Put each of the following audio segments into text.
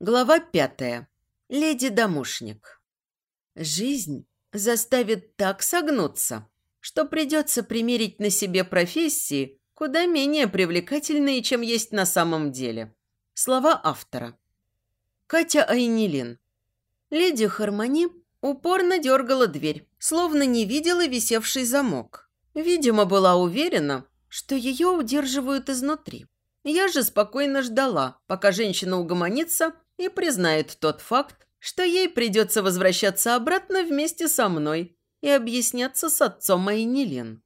Глава пятая. Леди-домушник. Жизнь заставит так согнуться, что придется примерить на себе профессии куда менее привлекательные, чем есть на самом деле. Слова автора. Катя Айнилин. Леди Хармони упорно дергала дверь, словно не видела висевший замок. Видимо, была уверена, что ее удерживают изнутри. Я же спокойно ждала, пока женщина угомонится и признает тот факт, что ей придется возвращаться обратно вместе со мной и объясняться с отцом Айнилин.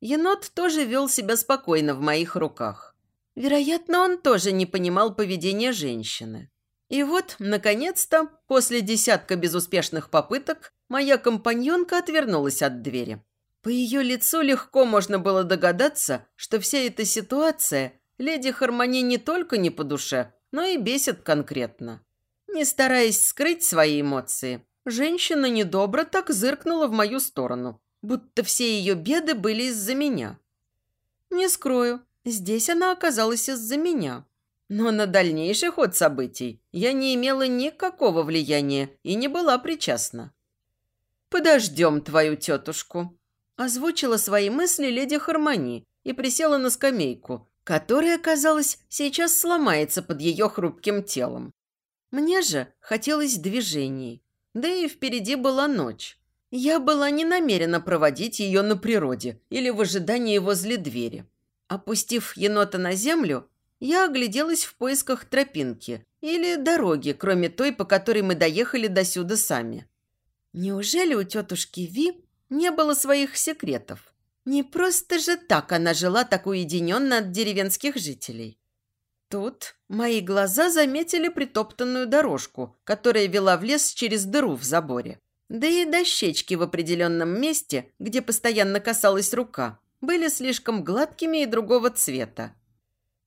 Енот тоже вел себя спокойно в моих руках. Вероятно, он тоже не понимал поведения женщины. И вот, наконец-то, после десятка безуспешных попыток, моя компаньонка отвернулась от двери. По ее лицу легко можно было догадаться, что вся эта ситуация леди Хармони не только не по душе, но и бесит конкретно. Не стараясь скрыть свои эмоции, женщина недобро так зыркнула в мою сторону, будто все ее беды были из-за меня. Не скрою, здесь она оказалась из-за меня. Но на дальнейший ход событий я не имела никакого влияния и не была причастна. «Подождем твою тетушку», – озвучила свои мысли леди Хармони и присела на скамейку, которая, казалось, сейчас сломается под ее хрупким телом. Мне же хотелось движений, да и впереди была ночь. Я была не намерена проводить ее на природе или в ожидании возле двери. Опустив енота на землю, я огляделась в поисках тропинки или дороги, кроме той, по которой мы доехали до сюда сами. Неужели у тетушки Ви не было своих секретов? Не просто же так она жила так уединенно от деревенских жителей. Тут мои глаза заметили притоптанную дорожку, которая вела в лес через дыру в заборе. Да и дощечки в определенном месте, где постоянно касалась рука, были слишком гладкими и другого цвета.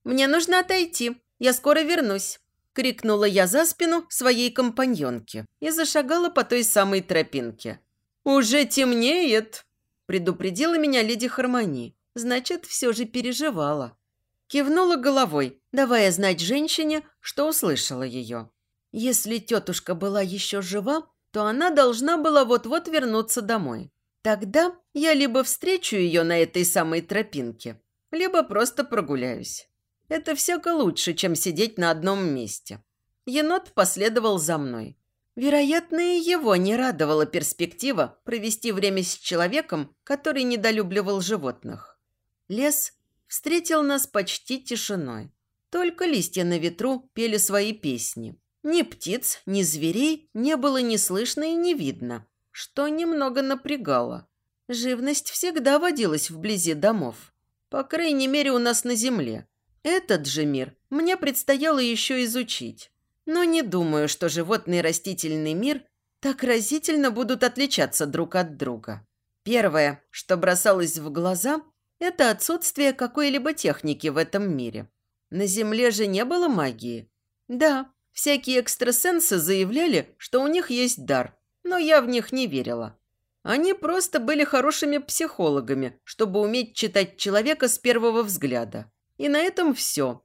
«Мне нужно отойти, я скоро вернусь», – крикнула я за спину своей компаньонке и зашагала по той самой тропинке. «Уже темнеет», Предупредила меня леди Хармони. Значит, все же переживала. Кивнула головой, давая знать женщине, что услышала ее. Если тетушка была еще жива, то она должна была вот-вот вернуться домой. Тогда я либо встречу ее на этой самой тропинке, либо просто прогуляюсь. Это всяко лучше, чем сидеть на одном месте. Енот последовал за мной. Вероятно, и его не радовала перспектива провести время с человеком, который недолюбливал животных. Лес встретил нас почти тишиной. Только листья на ветру пели свои песни. Ни птиц, ни зверей не было ни слышно и не видно, что немного напрягало. Живность всегда водилась вблизи домов. По крайней мере, у нас на земле. Этот же мир мне предстояло еще изучить. Но не думаю, что животный и растительный мир так разительно будут отличаться друг от друга. Первое, что бросалось в глаза, это отсутствие какой-либо техники в этом мире. На Земле же не было магии. Да, всякие экстрасенсы заявляли, что у них есть дар, но я в них не верила. Они просто были хорошими психологами, чтобы уметь читать человека с первого взгляда. И на этом все.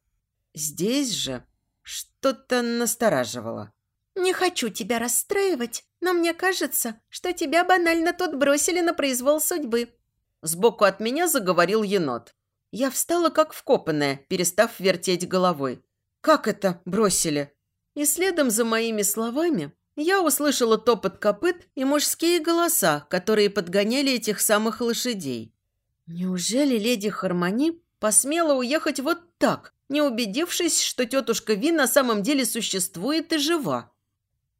Здесь же что-то настораживало. «Не хочу тебя расстраивать, но мне кажется, что тебя банально тут бросили на произвол судьбы». Сбоку от меня заговорил енот. Я встала как вкопанная, перестав вертеть головой. «Как это бросили?» И следом за моими словами я услышала топот копыт и мужские голоса, которые подгоняли этих самых лошадей. Неужели леди Хармони посмела уехать вот так, не убедившись, что тетушка Ви на самом деле существует и жива.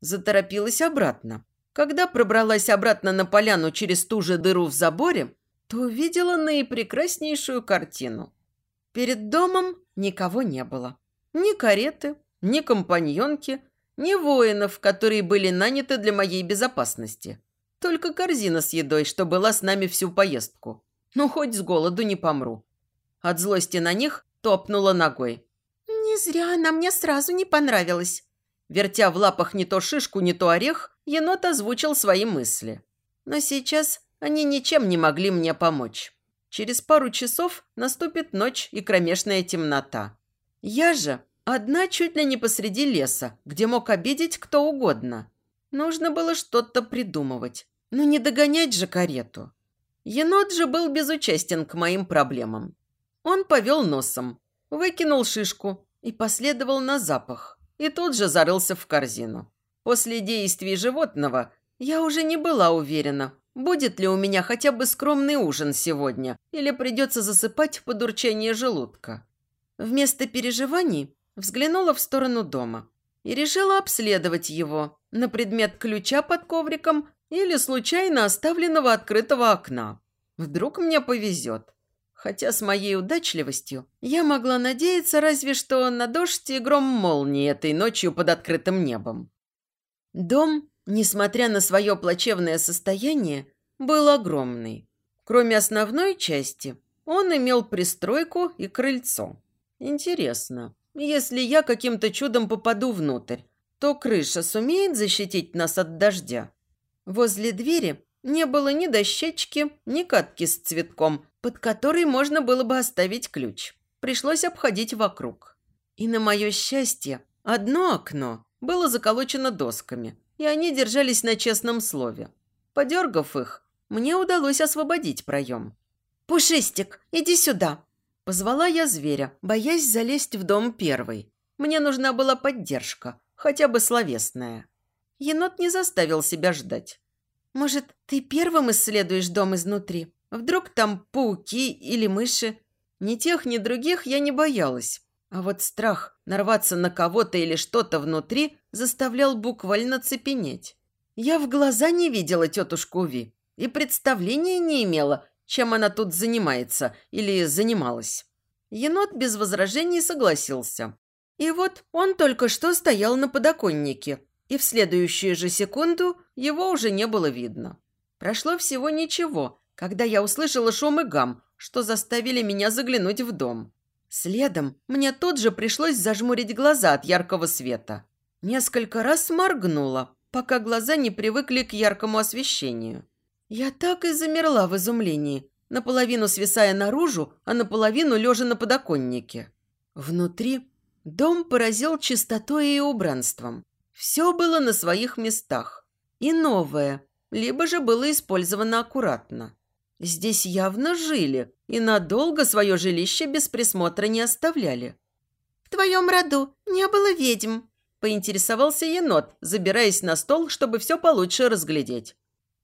Заторопилась обратно. Когда пробралась обратно на поляну через ту же дыру в заборе, то увидела наипрекраснейшую картину. Перед домом никого не было. Ни кареты, ни компаньонки, ни воинов, которые были наняты для моей безопасности. Только корзина с едой, что была с нами всю поездку. Ну, хоть с голоду не помру. От злости на них Топнула ногой. «Не зря она мне сразу не понравилась». Вертя в лапах не то шишку, не то орех, енот озвучил свои мысли. Но сейчас они ничем не могли мне помочь. Через пару часов наступит ночь и кромешная темнота. Я же Одна чуть ли не посреди леса, где мог обидеть кто угодно. Нужно было что-то придумывать. Но не догонять же карету. Енот же был безучастен к моим проблемам. Он повел носом, выкинул шишку и последовал на запах. И тут же зарылся в корзину. После действий животного я уже не была уверена, будет ли у меня хотя бы скромный ужин сегодня или придется засыпать под урчание желудка. Вместо переживаний взглянула в сторону дома и решила обследовать его на предмет ключа под ковриком или случайно оставленного открытого окна. Вдруг мне повезет. Хотя с моей удачливостью я могла надеяться разве что на дождь и гром молнии этой ночью под открытым небом. Дом, несмотря на свое плачевное состояние, был огромный. Кроме основной части, он имел пристройку и крыльцо. Интересно, если я каким-то чудом попаду внутрь, то крыша сумеет защитить нас от дождя? Возле двери не было ни дощечки, ни катки с цветком, под которой можно было бы оставить ключ. Пришлось обходить вокруг. И на мое счастье, одно окно было заколочено досками, и они держались на честном слове. Подергав их, мне удалось освободить проем. «Пушистик, иди сюда!» Позвала я зверя, боясь залезть в дом первой. Мне нужна была поддержка, хотя бы словесная. Енот не заставил себя ждать. «Может, ты первым исследуешь дом изнутри? Вдруг там пауки или мыши?» Ни тех, ни других я не боялась. А вот страх нарваться на кого-то или что-то внутри заставлял буквально цепенеть. Я в глаза не видела тетушку Ви и представления не имела, чем она тут занимается или занималась. Енот без возражений согласился. И вот он только что стоял на подоконнике, и в следующую же секунду его уже не было видно. Прошло всего ничего, когда я услышала шум и гам, что заставили меня заглянуть в дом. Следом мне тут же пришлось зажмурить глаза от яркого света. Несколько раз моргнула, пока глаза не привыкли к яркому освещению. Я так и замерла в изумлении, наполовину свисая наружу, а наполовину лежа на подоконнике. Внутри дом поразил чистотой и убранством. Все было на своих местах. И новое, либо же было использовано аккуратно. Здесь явно жили и надолго свое жилище без присмотра не оставляли. «В твоем роду не было ведьм», – поинтересовался енот, забираясь на стол, чтобы все получше разглядеть.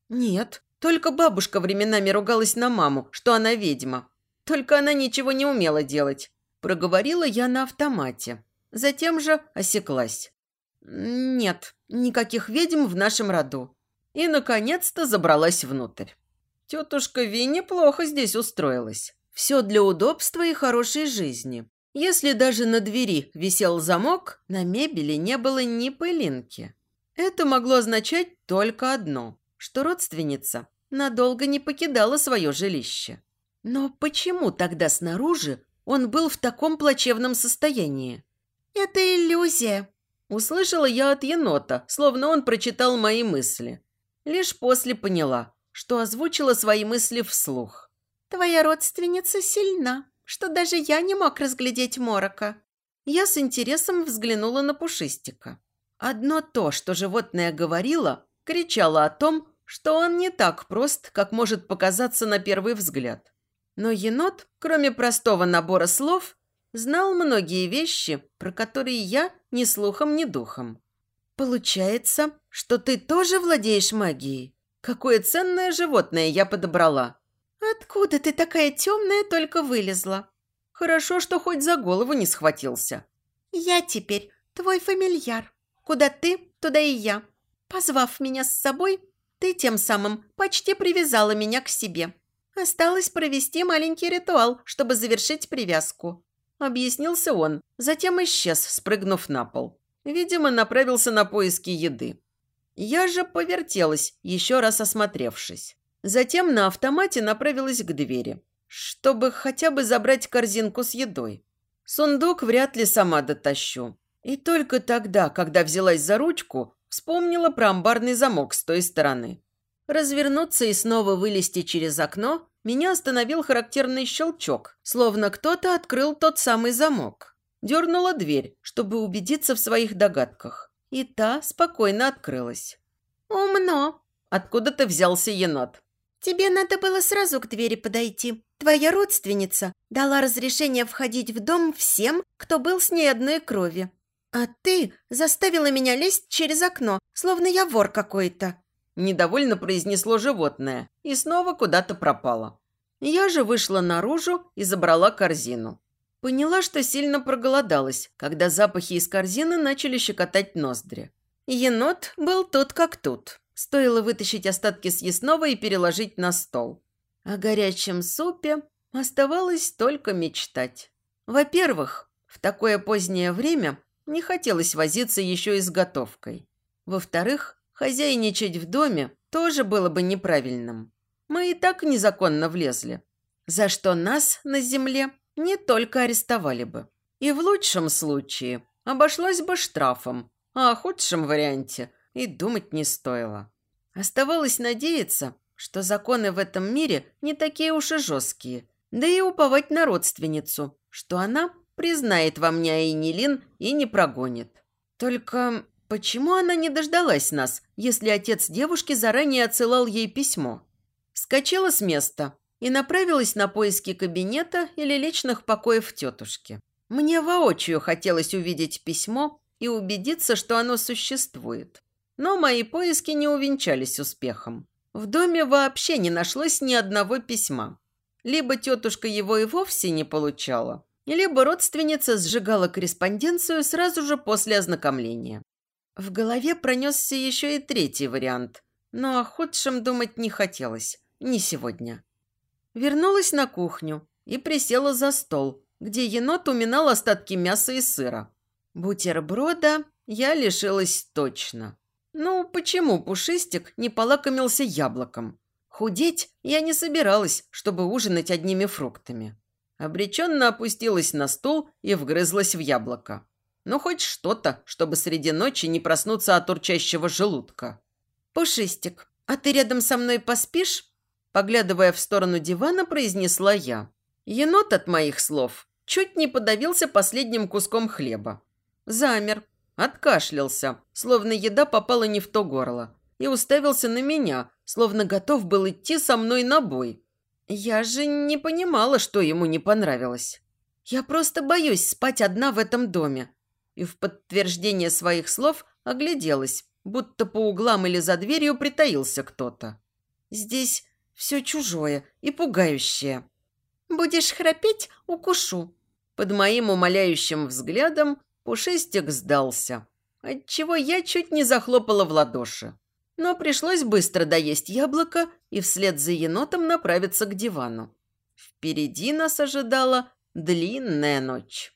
«Нет, только бабушка временами ругалась на маму, что она ведьма. Только она ничего не умела делать», – проговорила я на автомате. Затем же осеклась. «Нет, никаких ведьм в нашем роду». И, наконец-то, забралась внутрь. Тетушка Ви неплохо здесь устроилась. Все для удобства и хорошей жизни. Если даже на двери висел замок, на мебели не было ни пылинки. Это могло означать только одно, что родственница надолго не покидала свое жилище. Но почему тогда снаружи он был в таком плачевном состоянии? «Это иллюзия», – услышала я от енота, словно он прочитал мои мысли. Лишь после поняла, что озвучила свои мысли вслух. «Твоя родственница сильна, что даже я не мог разглядеть морока». Я с интересом взглянула на Пушистика. Одно то, что животное говорило, кричало о том, что он не так прост, как может показаться на первый взгляд. Но енот, кроме простого набора слов, знал многие вещи, про которые я ни слухом, ни духом. «Получается, что ты тоже владеешь магией?» Какое ценное животное я подобрала. Откуда ты такая темная только вылезла? Хорошо, что хоть за голову не схватился. Я теперь твой фамильяр. Куда ты, туда и я. Позвав меня с собой, ты тем самым почти привязала меня к себе. Осталось провести маленький ритуал, чтобы завершить привязку. Объяснился он, затем исчез, спрыгнув на пол. Видимо, направился на поиски еды. Я же повертелась, еще раз осмотревшись. Затем на автомате направилась к двери, чтобы хотя бы забрать корзинку с едой. Сундук вряд ли сама дотащу. И только тогда, когда взялась за ручку, вспомнила про амбарный замок с той стороны. Развернуться и снова вылезти через окно меня остановил характерный щелчок, словно кто-то открыл тот самый замок. дернула дверь, чтобы убедиться в своих догадках. И та спокойно открылась. «Умно!» Откуда-то взялся енот. «Тебе надо было сразу к двери подойти. Твоя родственница дала разрешение входить в дом всем, кто был с ней одной крови. А ты заставила меня лезть через окно, словно я вор какой-то». Недовольно произнесло животное и снова куда-то пропало. Я же вышла наружу и забрала корзину. Поняла, что сильно проголодалась, когда запахи из корзины начали щекотать ноздри. Енот был тут как тут. Стоило вытащить остатки съестного и переложить на стол. О горячем супе оставалось только мечтать. Во-первых, в такое позднее время не хотелось возиться еще и с готовкой. Во-вторых, хозяйничать в доме тоже было бы неправильным. Мы и так незаконно влезли, за что нас на земле не только арестовали бы. И в лучшем случае обошлось бы штрафом, а о худшем варианте и думать не стоило. Оставалось надеяться, что законы в этом мире не такие уж и жесткие, да и уповать на родственницу, что она признает во мне Айнилин и не прогонит. Только почему она не дождалась нас, если отец девушки заранее отсылал ей письмо? Скочила с места и направилась на поиски кабинета или личных покоев тетушки. Мне воочию хотелось увидеть письмо и убедиться, что оно существует. Но мои поиски не увенчались успехом. В доме вообще не нашлось ни одного письма. Либо тетушка его и вовсе не получала, либо родственница сжигала корреспонденцию сразу же после ознакомления. В голове пронесся еще и третий вариант, но о худшем думать не хотелось, не сегодня. Вернулась на кухню и присела за стол, где енот уминал остатки мяса и сыра. Бутерброда я лишилась точно. Ну, почему Пушистик не полакомился яблоком? Худеть я не собиралась, чтобы ужинать одними фруктами. Обреченно опустилась на стул и вгрызлась в яблоко. Ну, хоть что-то, чтобы среди ночи не проснуться от урчащего желудка. «Пушистик, а ты рядом со мной поспишь?» Поглядывая в сторону дивана, произнесла я. Енот от моих слов чуть не подавился последним куском хлеба. Замер, откашлялся, словно еда попала не в то горло, и уставился на меня, словно готов был идти со мной на бой. Я же не понимала, что ему не понравилось. Я просто боюсь спать одна в этом доме. И в подтверждение своих слов огляделась, будто по углам или за дверью притаился кто-то. Здесь все чужое и пугающее. «Будешь храпеть – укушу». Под моим умоляющим взглядом Пушистик сдался, отчего я чуть не захлопала в ладоши. Но пришлось быстро доесть яблоко и вслед за енотом направиться к дивану. Впереди нас ожидала длинная ночь.